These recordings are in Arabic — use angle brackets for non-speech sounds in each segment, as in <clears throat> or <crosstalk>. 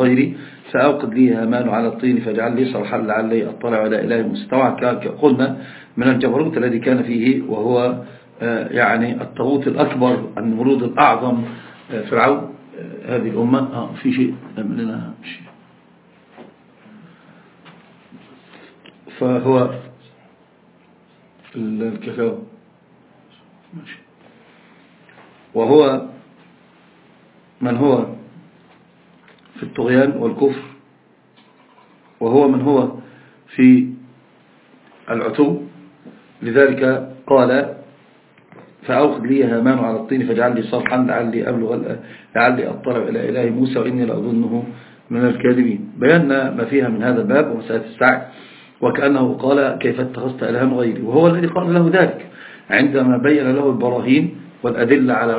بغيري فأوقد لي هامان على الطين فاجعل لي صرحا لعلي أطلع على إله مستوى قلنا من الجبروت الذي كان فيه وهو آه، يعني الطاغوت الأكبر النمرود الأعظم آه، فرعون. آه، هذه الأمة آه في شيء لنا شيء. فهو الكاكاو ماشي. وهو من هو؟ في الطغيان والكفر وهو من هو في العتو. لذلك قال فأوخذ لي هامان على الطين فاجعل لي صرحا لعلي أبلغ لعلي أطلع إلى إله موسى وإني لأظنه من الكاذبين. بينا ما فيها من هذا الباب ومسألة السعي. وكأنه قال كيف اتخذت إلها غيري؟ وهو الذي قال له ذلك عندما بين له البراهين والأدلة على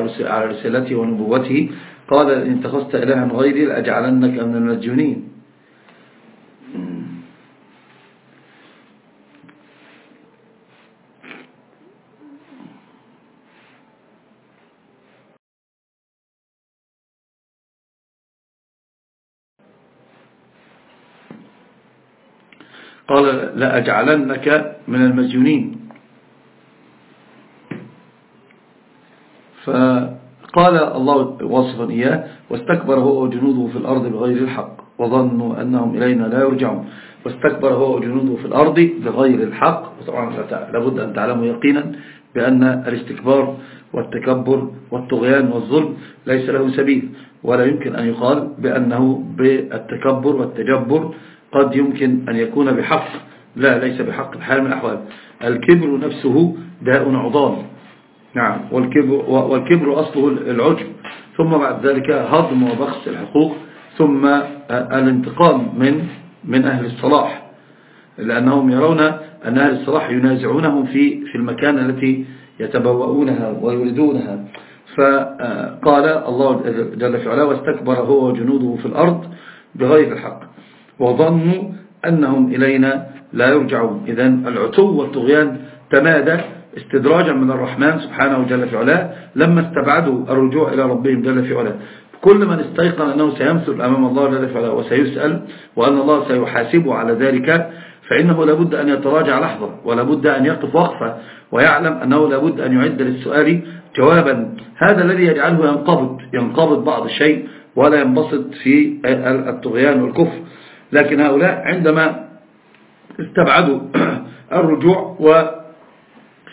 رسالته ونبوته. قال إن اتخذت إلها غيري لأجعلنك من المجنين قال لأجعلنك من المجنين فقال الله وصفا إياه واستكبر هو وجنوده في الأرض بغير الحق وظنوا أنهم إلينا لا يرجعون. واستكبر هو وجنوده في الأرض بغير الحق وطبعا لابد أن تعلموا يقينا بأن الاستكبار والتكبر والطغيان والظلم ليس له سبيل ولا يمكن أن يقال بأنه بالتكبر والتجبر قد يمكن أن يكون بحق. لا ليس بحق الحال من الأحوال. الكبر نفسه داء عضال نعم. والكبر, والكبر أصله العجب. ثم بعد ذلك هضم وبخس الحقوق. ثم الانتقام من من أهل الصلاح. لأنهم يرون أن أهل الصلاح ينازعونهم في في المكان التي يتبوؤونها ويريدونها. فقال الله جل في علاه واستكبر هو وجنوده في الأرض بغير الحق. وظنوا أنهم إلينا لا يرجعون. إذا العتو والطغيان تمادى استدراجا من الرحمن سبحانه جل في علاه لما استبعدوا الرجوع إلى ربهم جل في علاه. كل من استيقن أنه سيمثل أمام الله جل في علاه وسيسأل وأن الله سيحاسبه على ذلك فإنه لابد أن يتراجع لحظة ولابد أن يقف وقفة ويعلم أنه لابد أن يعد للسؤال جوابا. هذا الذي يجعله ينقبض ينقبض بعض الشيء ولا ينبسط في الطغيان والكفر. لكن هؤلاء عندما استبعدوا <clears throat> الرجوع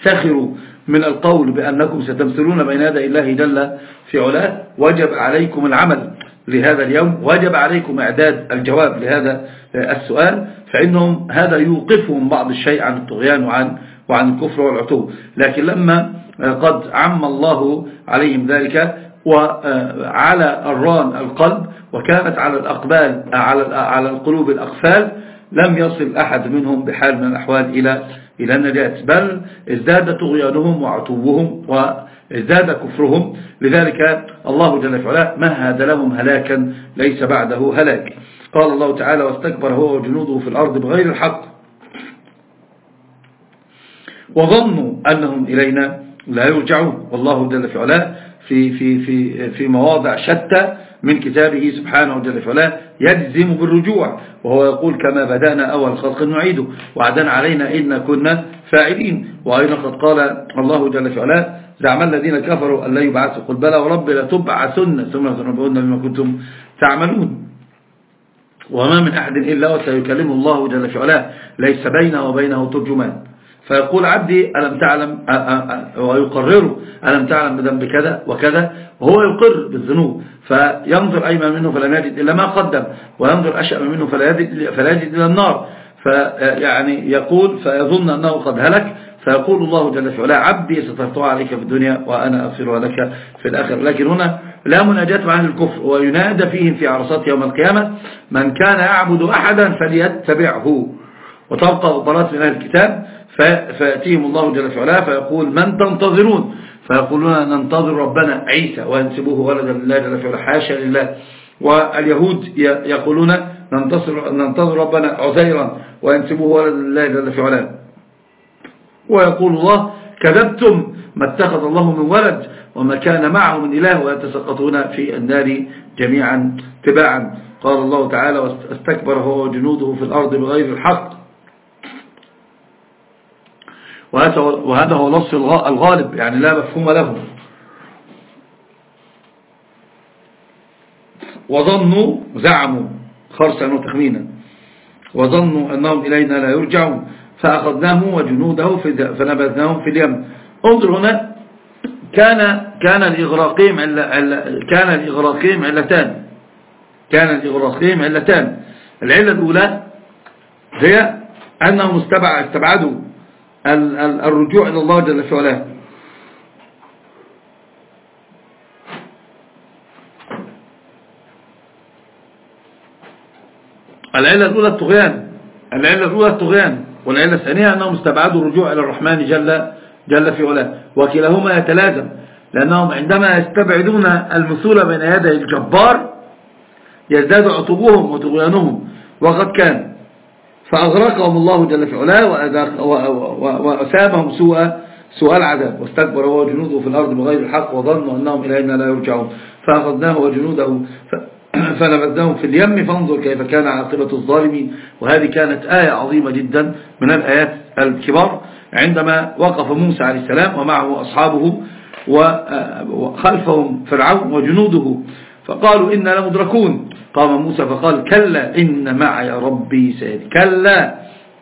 وسخروا من القول بأنكم ستمثلون بين يدي الله جل في علاه وجب عليكم العمل لهذا اليوم وجب عليكم إعداد الجواب لهذا السؤال فإنهم هذا يوقفهم بعض الشيء عن الطغيان وعن وعن الكفر والعتو. لكن لما قد عم الله عليهم ذلك وعلى الران القلب وكانت على الأقبال على القلوب الأقفال لم يصل أحد منهم بحال من الأحوال إلى إلى النجاة بل ازداد طغيانهم وعتوهم وازداد كفرهم. لذلك الله جل وعلا مهد لهم هلاكا ليس بعده هلاك. قال الله تعالى واستكبر هو وجنوده في الأرض بغير الحق. وظنوا أنهم إلينا لا يرجعون. والله جل وعلا في, في, في, في مواضع شتى من كتابه سبحانه وجل وعلا يجزم بالرجوع وهو يقول كما بدأنا أول خلق نعيده وعدنا علينا إن كنا فاعلين. وأيضا قد قال الله جل وعلا زعم الذين كفروا أن لا يبعثوا قل بلى ورب لتبعثن ثم تنبؤون بما كنتم تعملون. وما من أحد إلا وسيكلمه الله جل وعلا ليس بينه وبينه ترجمان. فيقول عبدي ألم تعلم؟ ويقرره ألم تعلم بذنب كذا وكذا؟ وهو يقر بالذنوب فينظر أيمن منه فلا يجد إلا ما قدم وينظر أشأم منه فلا يجد, فلا يجد إلى النار. فيعني يقول فيظن أنه قد هلك فيقول الله جل وعلا عبدي سترتها عليك في الدنيا وأنا أغفرها لك في الآخر لكن هنا لا مناجاة مع أهل الكفر وينادى فيهم في عرصات يوم القيامة من كان يعبد أحدا فليتبعه. وتبقى غبرات من أهل الكتاب فيأتيهم الله جل وعلا فيقول من تنتظرون؟ فيقولون ننتظر ربنا عيسى وينسبوه ولدا لله جل وعلا حاشا لله. واليهود يقولون ننتصر ننتظر ربنا عزيرا وينسبوه ولدا لله جل وعلا ويقول الله كذبتم ما اتخذ الله من ولد وما كان معه من إله ويتسقطون في النار جميعا تباعا. قال الله تعالى واستكبر هو وجنوده في الأرض بغير الحق. وهذا هو نص الغالب يعني لا مفهوم له وظنوا زعموا خرسا وتخمينا. وظنوا أنهم إلينا لا يرجعون. فأخذناه وجنوده فنبذناهم في اليم. انظر هنا كان كان الإغراقيم كان الإغراقيم علتان. كان الإغراقيم علتان. العلة الأولى هي أنهم استبعدوا الرجوع إلى الله جل في علاه العلة الأولى الطغيان. العلة الأولى الطغيان. والعلة الثانية أنهم استبعدوا الرجوع إلى الرحمن جل, جل في علاه. وكلاهما يتلازم لأنهم عندما يستبعدون المثول بين يدي الجبار يزداد عطوبهم وطغيانهم. وقد كان فأغرقهم الله جل في علاه وأسامهم سوء سوء العذاب. واستكبر هو وجنوده في الأرض بغير الحق وظنوا أنهم إلينا لا يرجعون. فأخذناه وجنوده <clears throat> فنبذناهم في اليم. فانظر كيف كان عاقبة الظالمين. وهذه كانت آية عظيمة جدا من الآيات الكبار. عندما وقف موسى عليه السلام ومعه أصحابه وخلفهم فرعون وجنوده فقالوا إنا لمدركون. قام موسى فقال كلا إن معي ربي سيهدين. كلا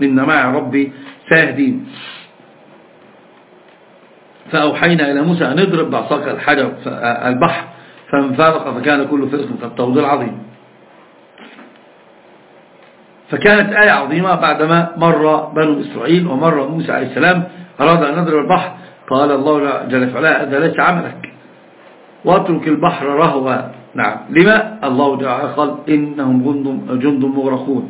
إن معي ربي سيهدين. فأوحينا إلى موسى أن اضرب بعصاك الحجر البحر فانفرق فكان كل فرق كالطود العظيم. فكانت آية عظيمة بعدما مر بنو إسرائيل ومر موسى عليه السلام أراد أن نضرب البحر قال الله جل وعلا هذا ليس عملك. واترك البحر رهوا. نعم. لما؟ الله وعلا قال إنهم جند مغرقون.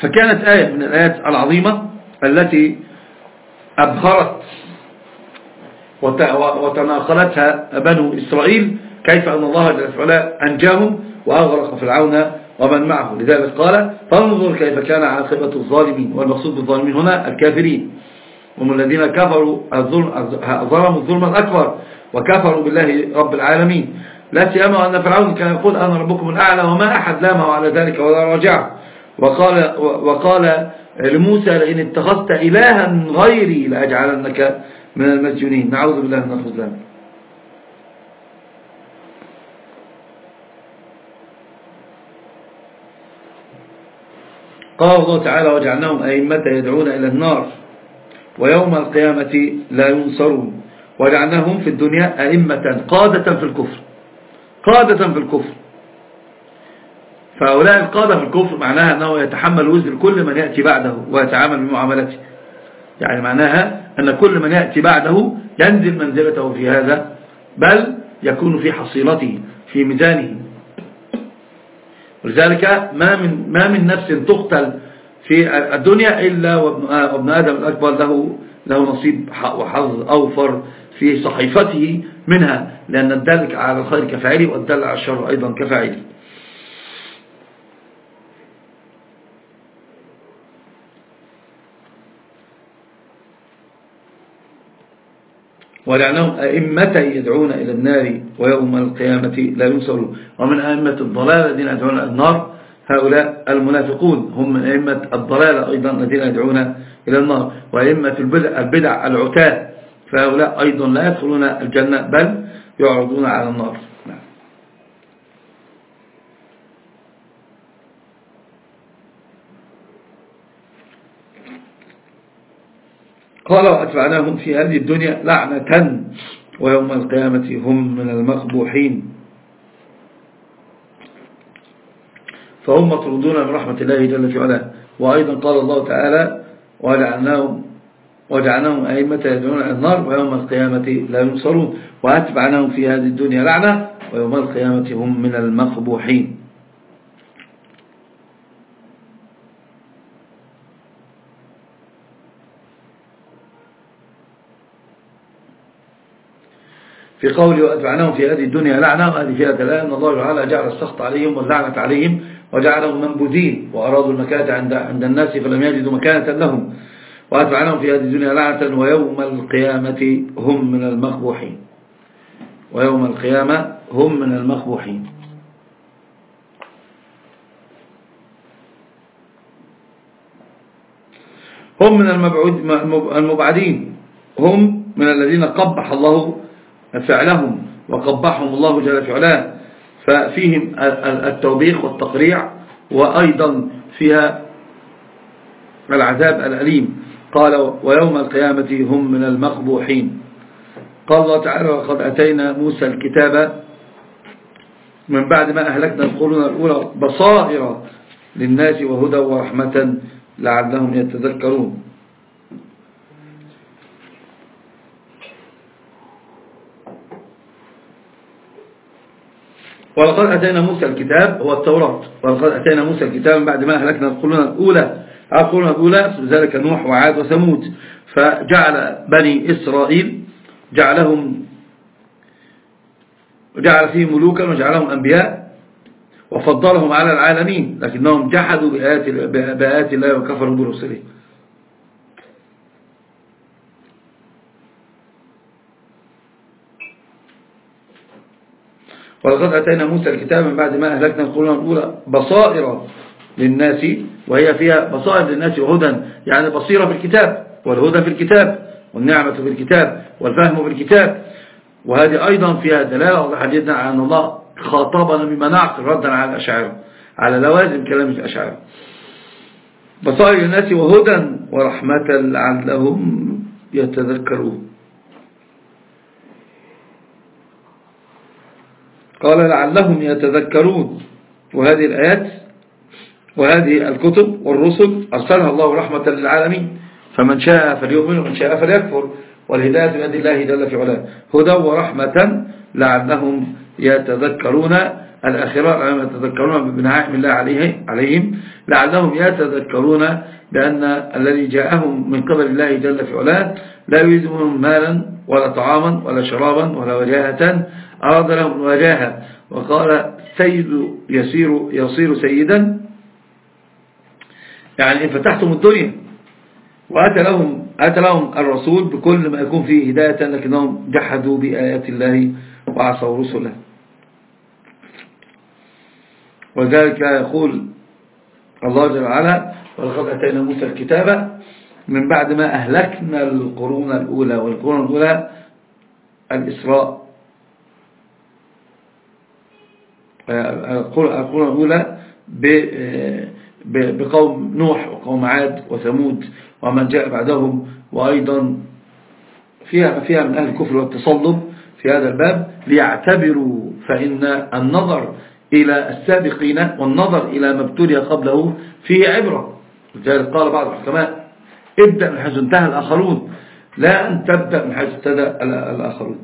فكانت آية من الآيات العظيمة التي أبهرت وتناقلتها بنو إسرائيل كيف أن الله جل وعلا أنجاهم وأغرق فرعون ومن معه. لذلك قال فانظر كيف كان عاقبة الظالمين والمقصود بالظالمين هنا الكافرين. هم الذين كفروا ظلموا الظلم الأكبر وكفروا بالله رب العالمين. لا سيما أن فرعون كان يقول أنا ربكم الأعلى وما أحد لامه على ذلك ولا رجع وقال, وقال لموسى لئن اتخذت إلها غيري لأجعلنك من المسجونين. نعوذ بالله من الخذلان قال الله تعالى وجعلناهم أئمة يدعون إلى النار. ويوم القيامة لا ينصرون. وجعلناهم في الدنيا أئمة قادة في الكفر. قادة في الكفر. فهؤلاء القادة في الكفر معناها أنه يتحمل وزر كل من يأتي بعده ويتعامل بمعاملته. يعني معناها أن كل من يأتي بعده ينزل منزلته في هذا بل يكون في حصيلته في ميزانه. ولذلك ما من, ما من نفس تقتل في الدنيا إلا وابن آدم الأكبر له, له نصيب وحظ أوفر في صحيفته منها لأن الدل على الخير كفاعله والدل على الشر أيضا كفاعله. ولعنهم أئمة يدعون إلى النار ويوم القيامة لا ينصرون. ومن أئمة الضلال الذين يدعون إلى النار هؤلاء المنافقون هم من أئمة الضلال أيضا الذين يدعون إلى النار وأئمة البدع, البدع العتاة فهؤلاء أيضا لا يدخلون الجنة بل يعرضون على النار. قال وأتبعناهم في هذه الدنيا لعنة ويوم القيامة هم من المقبوحين. فهم مطرودون من رحمة الله جل في علاه. وأيضا قال الله تعالى وجعلناهم وجعلناهم أئمة يدعون إلى النار ويوم القيامة لا ينصرون وأتبعناهم في هذه الدنيا لعنة ويوم القيامة هم من المقبوحين. في قوله وأتبعناهم في هذه الدنيا لعنة. وهذه فيها دلالة أن الله تعالى جعل السخط عليهم واللعنة عليهم. وجعلهم منبوذين وأرادوا المكانة عند عند الناس فلم يجدوا مكانة لهم. وأتبعناهم في هذه الدنيا لعنة ويوم القيامة هم من المقبوحين. ويوم القيامة هم من المقبوحين. هم من المبعدين. هم من الذين قبح الله فعلهم وقبحهم الله جل في علاه ففيهم التوبيخ والتقريع وأيضا فيها العذاب الأليم. قال ويوم القيامة هم من المقبوحين. قال الله تعالى وقد أتينا موسى الكتاب من بعد ما أهلكنا القرون الأولى بصائر للناس وهدى ورحمة لعلهم يتذكرون. ولقد أتينا موسى الكتاب هو التوراة. ولقد أتينا موسى الكتاب بعد ما أهلكنا القرون الأولى. القرون الأولى ذلك نوح وعاد وثمود. فجعل بني إسرائيل جعلهم جعل فيهم ملوكا وجعلهم أنبياء. وفضلهم على العالمين لكنهم جحدوا بآيات الله وكفروا برسله ولقد أتينا موسى الكتاب من بعد ما أهلكنا القرون الأولى بصائر للناس وهي فيها بصائر للناس وهدى يعني بصيرة في الكتاب والهدى في الكتاب والنعمة في الكتاب والفهم في الكتاب. وهذه أيضا فيها دلالة جدا على أن الله خاطبنا بما نعقل ردا على الأشاعرة على لوازم كلام الأشاعرة بصائر للناس وهدى ورحمة لعلهم يتذكرون. قال لعلهم يتذكرون. وهذه الآيات وهذه الكتب والرسل أرسلها الله رحمة للعالمين. فمن شاء فليؤمن ومن شاء فليكفر. والهداية بيد الله جل في علاه. هدى ورحمة لعلهم يتذكرون. الآخرة لعلهم يتذكرون بنعائم الله عليه عليهم. لعلهم يتذكرون بأن الذي جاءهم من قبل الله جل في علاه لا يريد منهم مالا ولا طعاما ولا شرابا ولا وجاهة أراد لهم الوجاهة وقال سيد يصير, يصير سيدا. يعني إن فتحتم الدنيا وأتى لهم, أتى لهم الرسول بكل ما يكون فيه هداية لكنهم جحدوا بآيات الله وعصوا رسله. وذلك يقول الله جل وعلا ولقد أتينا موسى الكتاب من بعد ما أهلكنا القرون الأولى والقرون الأولى الإسراء القرون الأولى بقوم نوح وقوم عاد وثمود ومن جاء بعدهم وأيضا فيها فيها من أهل الكفر والتصلب في هذا الباب ليعتبروا فإن النظر إلى السابقين والنظر إلى ما ابتلي قبله فيه عبرة. لذلك قال بعض الحكماء ابدأ من حيث انتهى الآخرون لا أن تبدأ من حيث ابتدى الآخرون.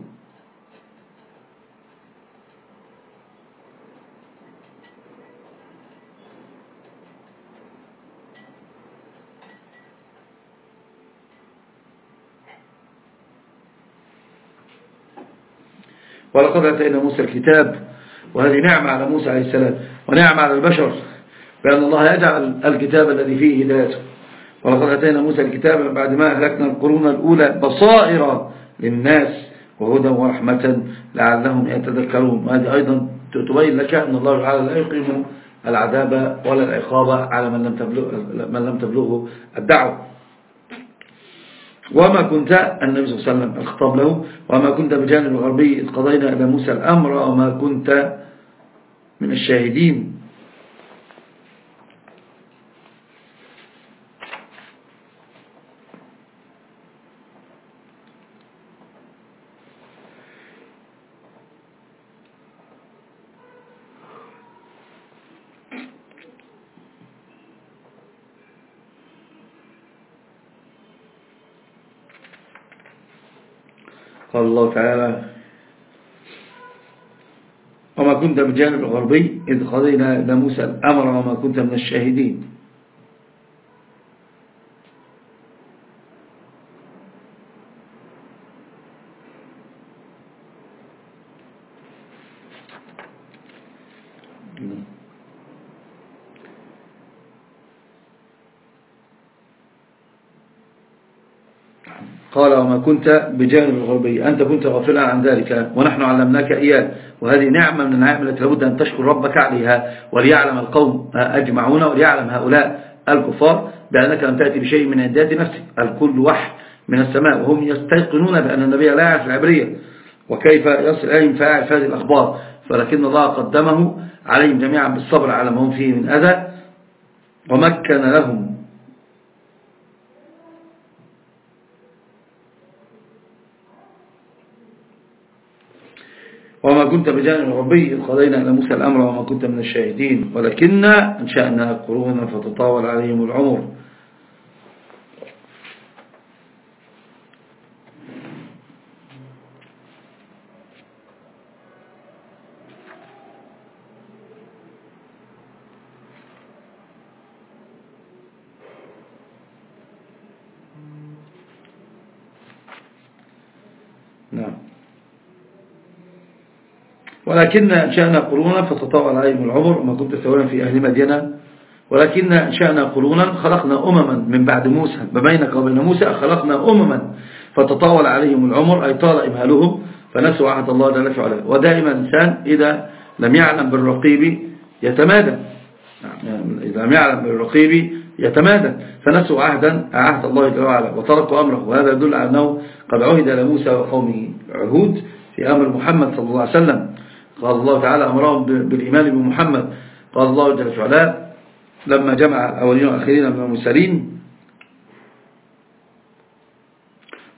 ولقد أتينا موسى الكتاب وهذه نعمة على موسى عليه السلام ونعمة على البشر بأن الله يجعل الكتاب الذي فيه هدايته ولقد أتينا موسى الكتاب بعد ما أهلكنا القرون الأولى بصائر للناس وهدى ورحمة لعلهم يتذكرون. وهذه أيضا تبين لك أن الله تعالى لا يقيم العذاب ولا العقاب على من لم من لم تبلغه الدعوة. وما كنت النبي صلى الله عليه وسلم الخطاب له وما كنت بجانب الغربي إذ قضينا إلى موسى الأمر وما كنت من الشاهدين. قال الله تعالى وما كنت بجانب الغربي إذ قضينا إلى موسى الأمر وما كنت من الشاهدين. كنت بجانب الغربي أنت كنت غافلا عن ذلك ونحن علمناك إياه وهذه نعمة من النعم التي لابد أن تشكر ربك عليها وليعلم القوم أجمعون وليعلم هؤلاء الكفار بأنك لم تأتي بشيء من عدات نفسك. الكل وحي من السماء وهم يستيقنون بأن النبي لا يعرف العبرية وكيف يصل إليهم فاعل هذه الأخبار. فلكن الله قدمه عليهم جميعا بالصبر على ما هم فيه من أذى ومكن لهم وما كنت بجانب ربي إذ قضينا إلى موسى الأمر وما كنت من الشاهدين. ولكننا أنشأنا قرونا فتطاول عليهم العمر. ولكن أنشأنا قرونا فتطاول عليهم العمر وما كنت سواء في أهل مدينة. ولكن أنشأنا قرونا خلقنا أمما من بعد موسى. ببينك وبين موسى خلقنا أمما فتطاول عليهم العمر أي طال إمهالهم فنسوا عهد الله جل في علاه ودائما الإنسان إذا لم يعلم بالرقيب يتمادى. إذا لم يعلم بالرقيب يتمادى. فنسوا عهدا عهد الله جل وعلا. وتركوا أمره. وهذا يدل على أنه قد عهد لموسى وقومه عهود في أمر محمد صلى الله عليه وسلم. قال الله تعالى أمرهم بالإيمان بمحمد. قال الله جل وعلا لما جمع الأولين والآخرين من المرسلين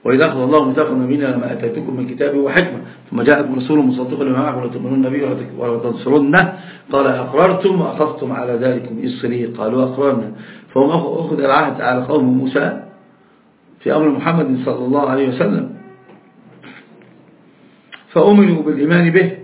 وإذا أخذ الله ميثاق النبيين لما أتيتكم من كتابه وحكمة ثم جاءكم رسول مصدق لما معكم ولا النبي ولا تنصرنه قال أقررتم وأخذتم على ذلكم إصري؟ قالوا أقررنا. فهم أخذ العهد على قوم موسى في أمر محمد صلى الله عليه وسلم. فأمنوا بالإيمان به.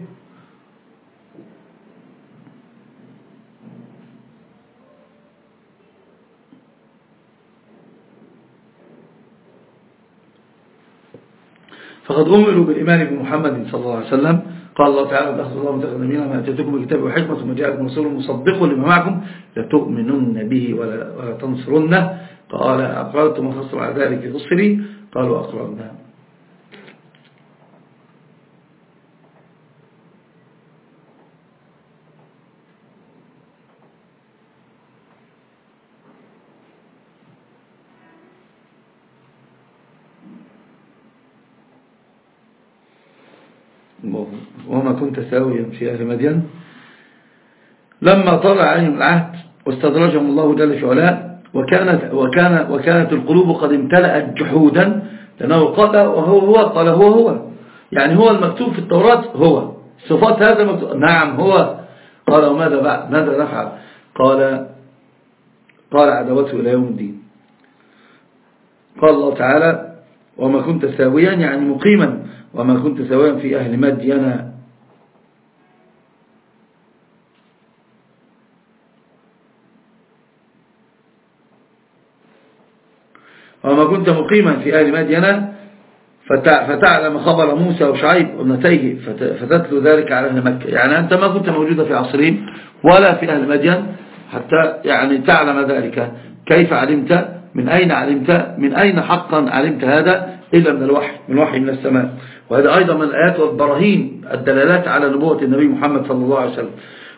فقد أمروا بالإيمان بمحمد صلى الله عليه وسلم. قال الله تعالى بأخذ الله نبينا ما أتيتكم بكتاب وحكمة ثم جاءكم رسول مصدق لما معكم لتؤمنن به ولا, تنصرنه. قال أقررتم وخصتم على ذلك تصري قالوا أقررنا وما كنت ساويا في أهل مدين لما طلع عليهم العهد واستدرجهم الله جل في علاه وكانت, وكان وكانت القلوب قد امتلأت جحودا لأنه قال وهو هو قال هو هو. يعني هو المكتوب في التوراة هو. صفات هذا نعم هو. قال وماذا بعد ماذا نفعل؟ قال قال عدوته إلى يوم الدين. قال الله تعالى وما كنت ساويا يعني مقيما وما كنت سواء في أهل مدين وما كنت مقيما في أهل مدين فتعلم خبر موسى وشعيب ابنتيه فتتلو ذلك على أهل مكة. يعني أنت ما كنت موجودة في عصرهم ولا في أهل مدين حتى يعني تعلم ذلك. كيف علمت؟ من أين علمت؟ من أين حقا علمت هذا؟ إلا من الوحي من وحي من السماء. وهذا أيضا من الآيات والبراهين الدلالات على نبوة النبي محمد صلى الله عليه وسلم.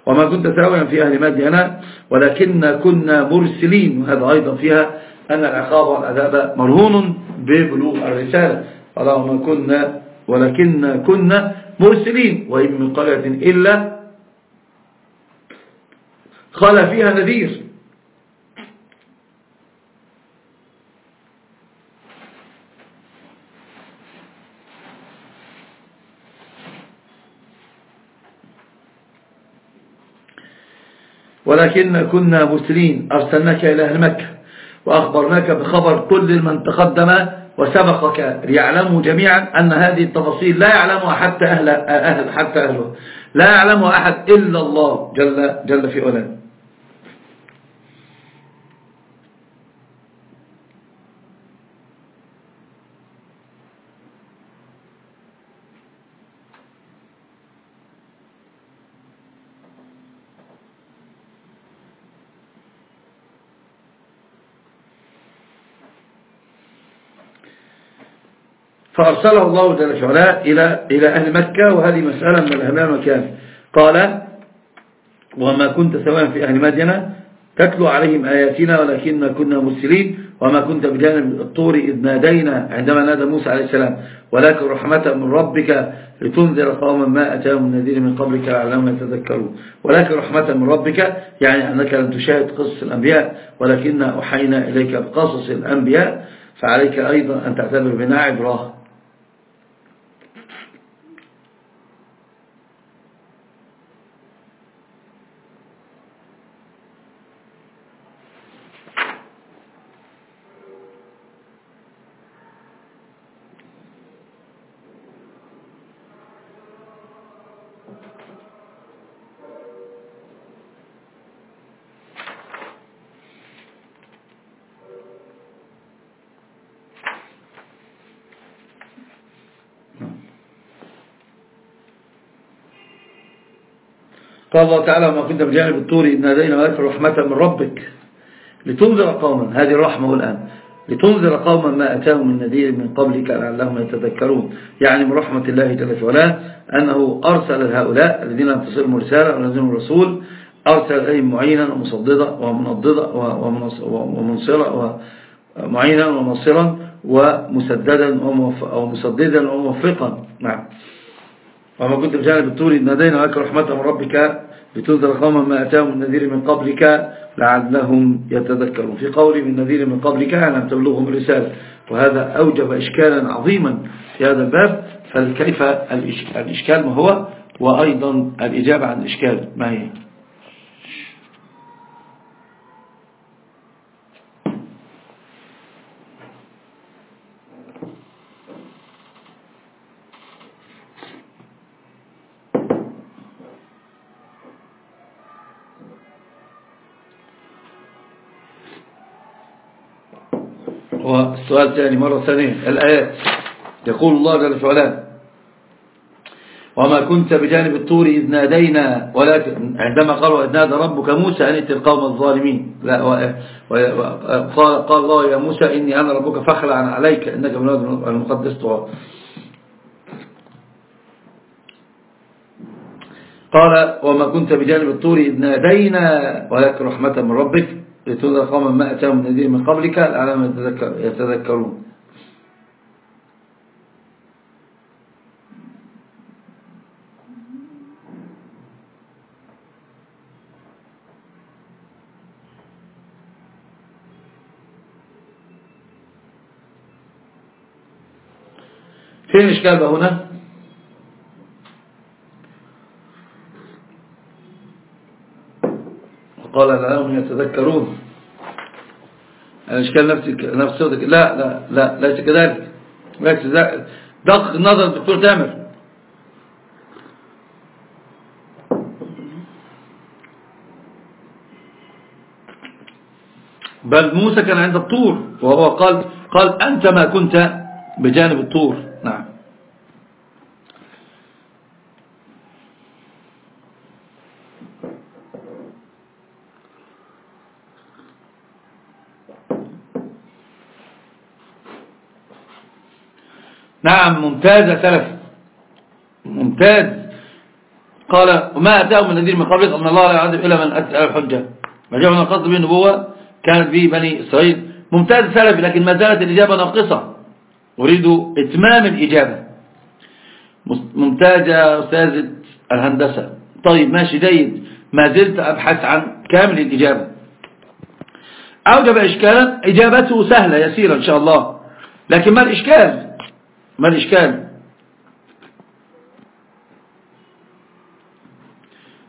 وما كنت ساويا في أهل مدينة ولكن كنا مرسلين وهذا أيضا فيها أن العقاب والعذاب مرهون ببلوغ الرسالة. وما كنا ولكن كنا مرسلين وإن من قرية إلا خال فيها نذير. ولكن كنا مرسلين أرسلناك إلى أهل مكة. وأخبرناك بخبر كل من تقدم وسبقك ليعلموا جميعا أن هذه التفاصيل لا يعلمها حتى أهل, أهل حتى أهله. لا يعلمها أحد إلا الله جل, جل في علاه. فأرسله الله جل وعلا إلى إلى أهل مكة وهذه مسألة من الأهل مكان قال وما كنت سواء في أهل مدينة تتلو عليهم آياتنا ولكننا كنا مرسلين وما كنت بجانب الطور إذ نادينا عندما نادى موسى عليه السلام ولكن رحمة من ربك لتنذر قوما ما أتاهم من نذير من قبلك لعلهم يتذكرون. ولكن رحمة من ربك يعني أنك لم تشاهد قصص الأنبياء ولكن أحينا إليك بقصص الأنبياء فعليك أيضا أن تعتبر بنا عبراه قال الله تعالى وما كنت بجانب الطور إن نادينا ملك رحمة من ربك لتنذر قوما. هذه الرحمة الآن لتنذر قوما ما أتاهم من نذير من قبلك لعلهم يتذكرون. يعني من رحمة الله جل وعلا أنه أرسل هؤلاء الذين لم تصلهم رسالة ولازم الرسول أرسل إليهم معينا ومصددا ومنضدا ومنصرا ومعينا ومنصرا ومسددا ومسددا وموفقا. نعم. وما كنت بجانب الطور نادينا لك رحمة من ربك لتنذر قوما ما أتاهم من نذير من قبلك لعلهم يتذكرون. في قول من نذير من قبلك لم تبلغهم الرسالة؟ وهذا أوجب إشكالا عظيما في هذا الباب. فكيف الإشكال ما هو؟ وأيضا الإجابة عن الإشكال ما هي؟ والسؤال الثاني مرة ثانية. الآيات. يقول الله جل وعلا وما كنت بجانب الطور إذ نادينا ولكن عندما قالوا إذ نادى ربك موسى أن ائت القوم الظالمين. لا قال, قال الله يا موسى إني أنا ربك فخلع عليك إنك من المقدس. طوال قال وما كنت بجانب الطور إذ نادينا ولكن رحمة من ربك لتنذر قوما ما أتاهم من نذير من قبلك لعلهم يتذكرون. فين الإشكال بقى هنا. قال لعلهم يتذكرون. الإشكال نفس نفس صوتك. لا لا لا ليس كذلك. بالعكس دقق نظر الدكتور تامر. بل موسى كان عند الطور وهو قال قال أنت ما كنت بجانب الطور. نعم. نعم ممتاز يا سلف. ممتاز. قال وما أتاهم من نذير من قبلك أن الله لا يعذب إلا من أتى الحجة. ما من القصد به النبوة كانت به بني إسرائيل. ممتاز سلفي لكن ما زالت الإجابة ناقصة. أريد إتمام الإجابة. ممتاز يا أستاذ الهندسة. طيب ماشي جيد. ما زلت أبحث عن كامل الإجابة. أوجب إشكالا إجابته سهلة يسيرة إن شاء الله. لكن ما الإشكال؟ ما الإشكال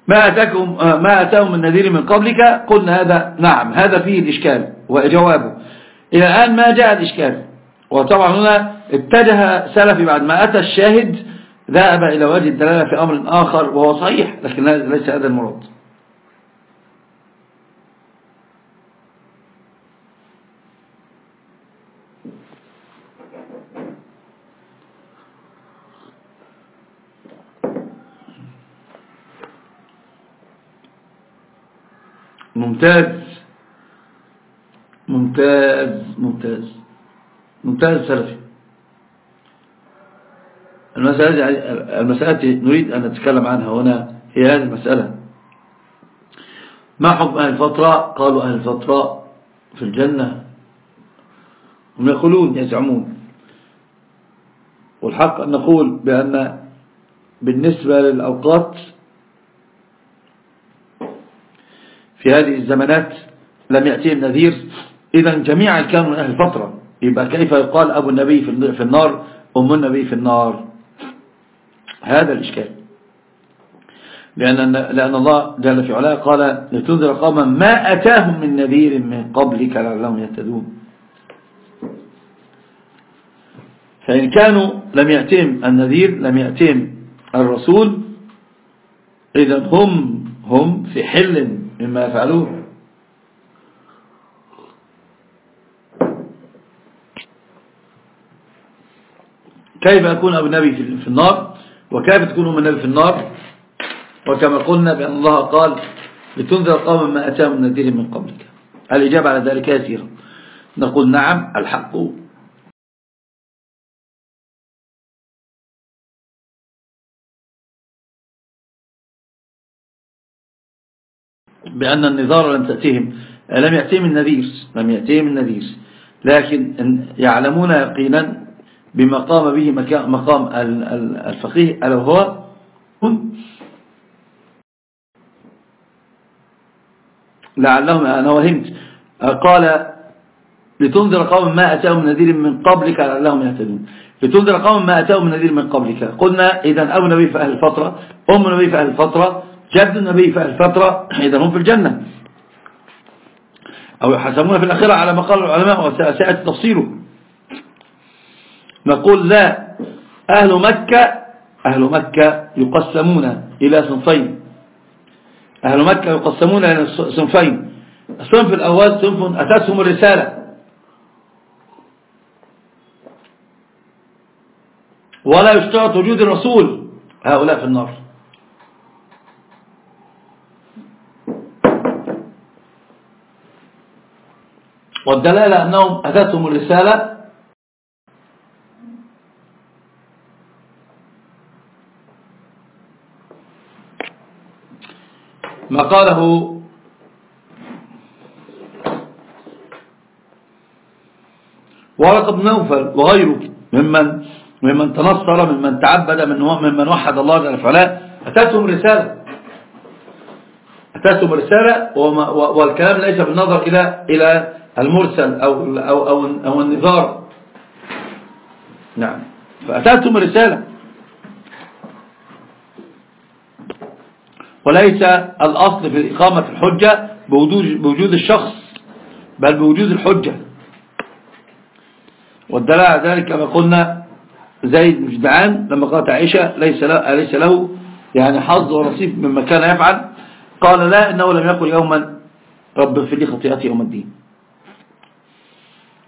ما أتاكم ما أتاهم من نذير من قبلك؟ قلنا هذا نعم هذا فيه الإشكال وجوابه إلى الآن ما جاء الإشكال. وطبعا هنا اتجه سلفي بعد ما أتى الشاهد ذهب إلى وجه الدلالة في أمر آخر وهو صحيح لكن ليس هذا المراد. ممتاز. ممتاز ممتاز. ممتاز سلفي. المسألة, المسألة نريد أن نتكلم عنها هنا هي هذه المسألة. ما حكم أهل الفترة؟ قالوا أهل الفترة في الجنة. هم يقولون يزعمون. والحق أن نقول بأن بالنسبة للأوقات في هذه الزمانات لم يأتيهم نذير إذا جميعا كانوا من أهل الفترة يبقى كيف يقال أبو النبي في النار أم النبي في النار؟ هذا الإشكال. لأن, لأن الله جل في علاه قال لتنذر قوما ما أتاهم من نذير من قبلك لعلهم يهتدون. فإن كانوا لم يأتهم النذير لم يأتهم الرسول إذا هم هم في حل مما يفعلون كيف يكون أبو النبي في النار؟ وكيف تكون أم النبي في النار؟ وكما قلنا بأن الله قال لتنذر قوما ما أتاهم من نذير من قبلك. الإجابة على ذلك يسيرة نقول نعم الحق بأن النظار لم تأتيهم. لم يأتيهم النذير لم يأتيهم النذير لكن يعلمون يقينا بما قام به مقام الفقيه ألا هو لعلهم أنا وهمت. قال لتنذر قوم ما أتاهم نذير من قبلك لعلهم يهتدون. لتنذر قوم ما أتاهم نذير من قبلك. قلنا إذا أبو نبي في أهل الفترة أم نبي في أهل الفترة جد النبي في الفترة إذا هم في الجنة. أو يحسمون في الأخيرة على ما قال العلماء وسيأتي تفصيله. نقول لا أهل مكة أهل مكة يقسمون إلى صنفين. أهل مكة يقسمون إلى صنفين. الصنف الأول صنف أتتهم الرسالة. ولا يشترط وجود الرسول. هؤلاء في النار. والدلالة أنهم أتتهم الرسالة ما قاله ورق بن نوفل وغيره ممن ممن تنصر ممن تعبد من ممن وحد الله جل وعلا. أتتهم رسالة. أتتهم رسالة والكلام ليس بالنظر إلى إلى المرسل أو أو أو, أو النظار. نعم. فأتتهم رسالة وليس الأصل في إقامة الحجة بوجود الشخص بل بوجود الحجة. والدلاء على ذلك كما قلنا زيد مجدعان لما قالت عائشة ليس ليس له يعني حظ ونصيب مما كان يفعل قال لا إنه لم يقل يوما رب في لي خطيئتي يوم الدين.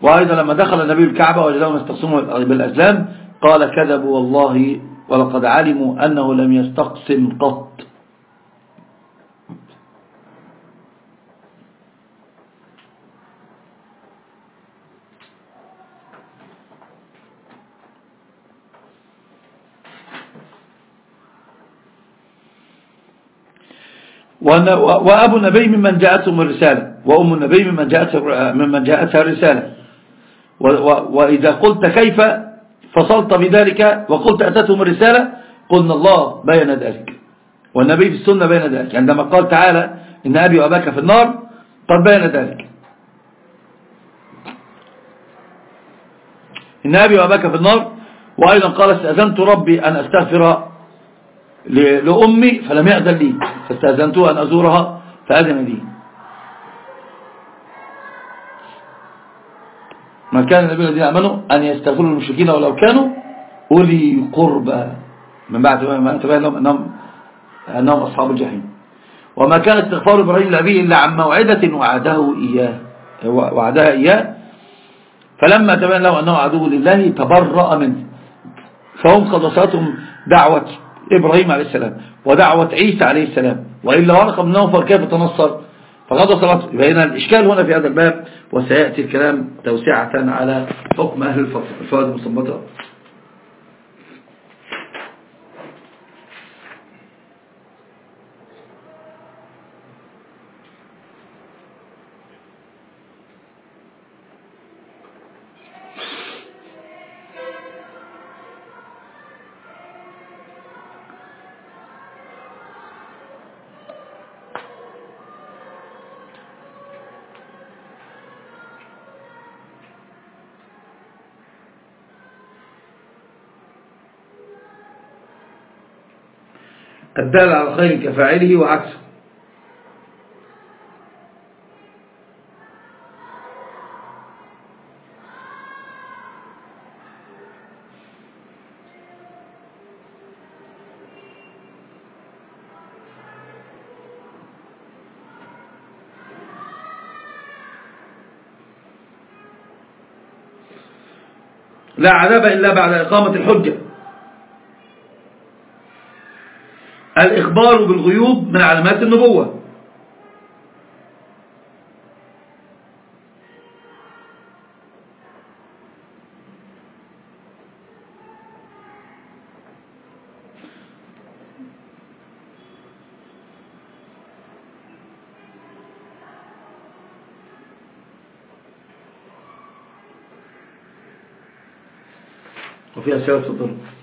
وأيضا لما دخل النبي الكعبة وجدهم يستقسموا بالأزلام قال كذبوا والله ولقد علموا أنه لم يستقسم قط. وأبو النبي ممن جاءتهم الرسالة وأم النبي ممن جاءتها الرسالة وإذا قلت كيف فصلت بذلك وقلت أتتهم الرسالة قلنا الله بين ذلك. والنبي في السنة بين ذلك. عندما قال تعالى إن أبي وأباك في النار قد بين ذلك. إن أبي وأباك في النار وأيضا قال استأذنت ربي أن أستغفر لأمي فلم يأذن لي. فاستأذنته أن أزورها فأذن لي. ما كان النبي الذين أمنوا أن يستغفروا المشركين ولو كانوا أولي قربى. من بعد ما تبين لهم أنهم, أنهم أصحاب الجحيم. وما كان استغفار إبراهيم لأبيه إلا عن موعدة وعده إياه. وعدها إياه. فلما تبين له أنه عدو لله تبرأ منه. فهم قد وصلتهم دعوة إبراهيم عليه السلام ودعوة عيسى عليه السلام. وإلا ورقة من نوفر كيف تنصر؟ فقد صلاة بين الإشكال هنا في هذا الباب وسيأتي الكلام توسعة على حكم أهل الفوائد المصمتة. الدال على الخير كفاعله وعكسه. لا عذاب إلا بعد إقامة الحجة. الإخبار بالغيوب من علامات النبوة. وفيها سيارة الضرب.